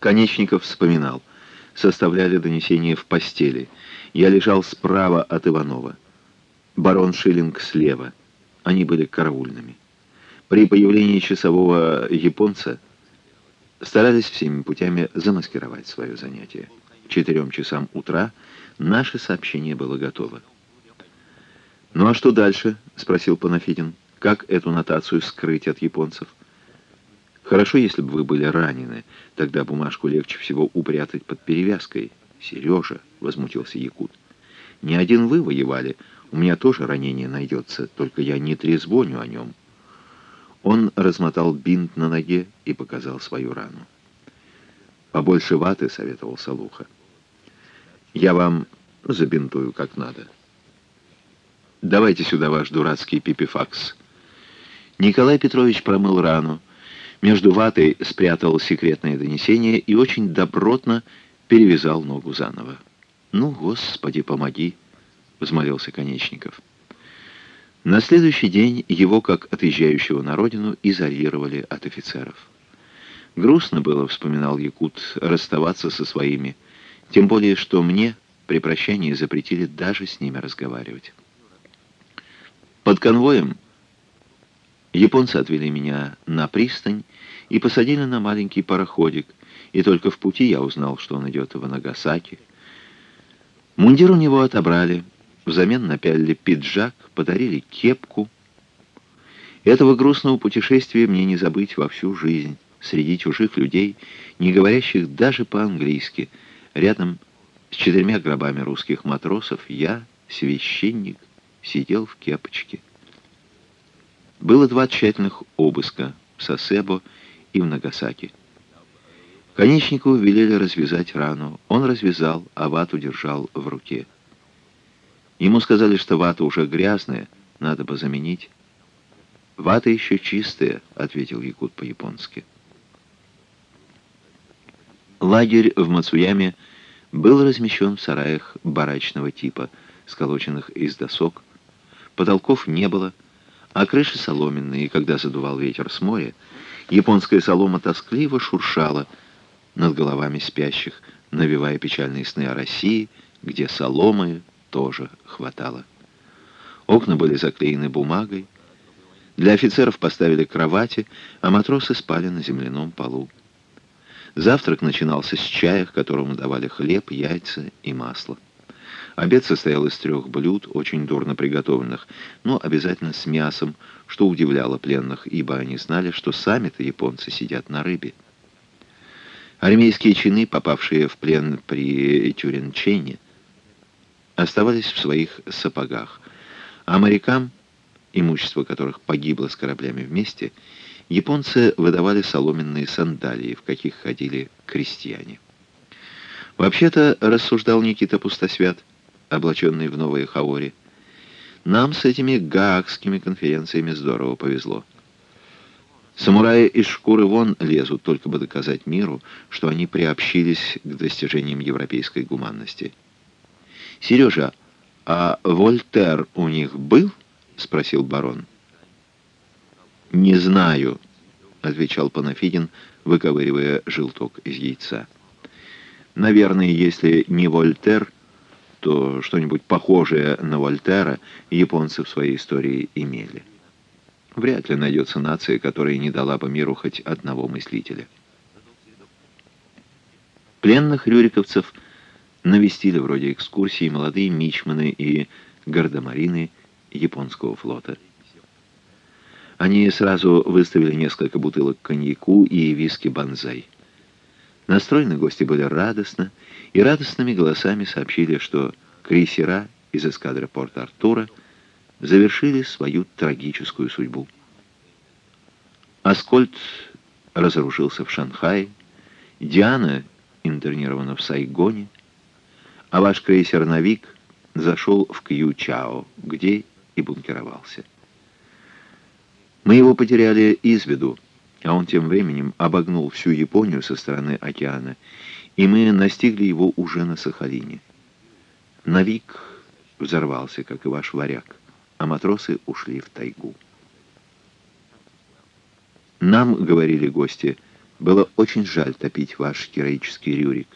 Конечников вспоминал. Составляли донесение в постели. Я лежал справа от Иванова. Барон Шиллинг слева. Они были караульными. При появлении часового японца старались всеми путями замаскировать свое занятие. К четырем часам утра наше сообщение было готово. «Ну а что дальше?» — спросил Панафидин. «Как эту нотацию скрыть от японцев?» «Хорошо, если бы вы были ранены. Тогда бумажку легче всего упрятать под перевязкой». «Сережа!» — возмутился Якут. «Не один вы воевали. У меня тоже ранение найдется, только я не трезвоню о нем». Он размотал бинт на ноге и показал свою рану. «Побольше ваты», — советовал Салуха. «Я вам забинтую как надо». «Давайте сюда ваш дурацкий пипифакс». Николай Петрович промыл рану, между ватой спрятал секретное донесение и очень добротно перевязал ногу заново. «Ну, Господи, помоги!» — взмолился Конечников. На следующий день его, как отъезжающего на родину, изолировали от офицеров. Грустно было, вспоминал Якут, расставаться со своими, тем более, что мне при прощании запретили даже с ними разговаривать. Под конвоем японцы отвели меня на пристань и посадили на маленький пароходик, и только в пути я узнал, что он идет в Нагасаки. Мундир у него отобрали, взамен напялили пиджак, подарили кепку. Этого грустного путешествия мне не забыть во всю жизнь, среди чужих людей, не говорящих даже по-английски, рядом с четырьмя гробами русских матросов, я, священник, сидел в кепочке. Было два тщательных обыска в Сосебо и в Нагасаки. Конечникову велели развязать рану. Он развязал, а вату держал в руке. Ему сказали, что вата уже грязная, надо бы заменить. «Вата еще чистая», — ответил Якут по-японски. Лагерь в Мацуяме был размещен в сараях барачного типа, сколоченных из досок. Потолков не было, а крыши соломенные, и когда задувал ветер с моря, японская солома тоскливо шуршала над головами спящих, навевая печальные сны о России, где соломы тоже хватало. Окна были заклеены бумагой. Для офицеров поставили кровати, а матросы спали на земляном полу. Завтрак начинался с чая, которому давали хлеб, яйца и масло. Обед состоял из трех блюд, очень дурно приготовленных, но обязательно с мясом, что удивляло пленных, ибо они знали, что сами-то японцы сидят на рыбе. Армейские чины, попавшие в плен при Тюренчене, оставались в своих сапогах, а морякам, имущество которых погибло с кораблями вместе, японцы выдавали соломенные сандалии, в каких ходили крестьяне. Вообще-то, рассуждал Никита Пустосвят, облаченный в новые хаори, нам с этими гаагскими конференциями здорово повезло. Самураи из шкуры вон лезут, только бы доказать миру, что они приобщились к достижениям европейской гуманности. «Сережа, а Вольтер у них был?» — спросил барон. «Не знаю», — отвечал Панафидин, выковыривая желток из яйца. «Наверное, если не Вольтер, то что-нибудь похожее на Вольтера японцы в своей истории имели. Вряд ли найдется нация, которая не дала бы миру хоть одного мыслителя». Пленных рюриковцев — навестили вроде экскурсии молодые мичманы и гардемарины японского флота. Они сразу выставили несколько бутылок коньяку и виски банзай. Настроены гости были радостно, и радостными голосами сообщили, что крейсера из эскадры Порт-Артура завершили свою трагическую судьбу. Аскольд разоружился в Шанхае, Диана интернирована в Сайгоне, а ваш крейсер «Навик» зашел в Кью-Чао, где и бункеровался. Мы его потеряли из виду, а он тем временем обогнул всю Японию со стороны океана, и мы настигли его уже на Сахалине. «Навик» взорвался, как и ваш варяг, а матросы ушли в тайгу. Нам, говорили гости, Было очень жаль топить ваш героический Рюрик.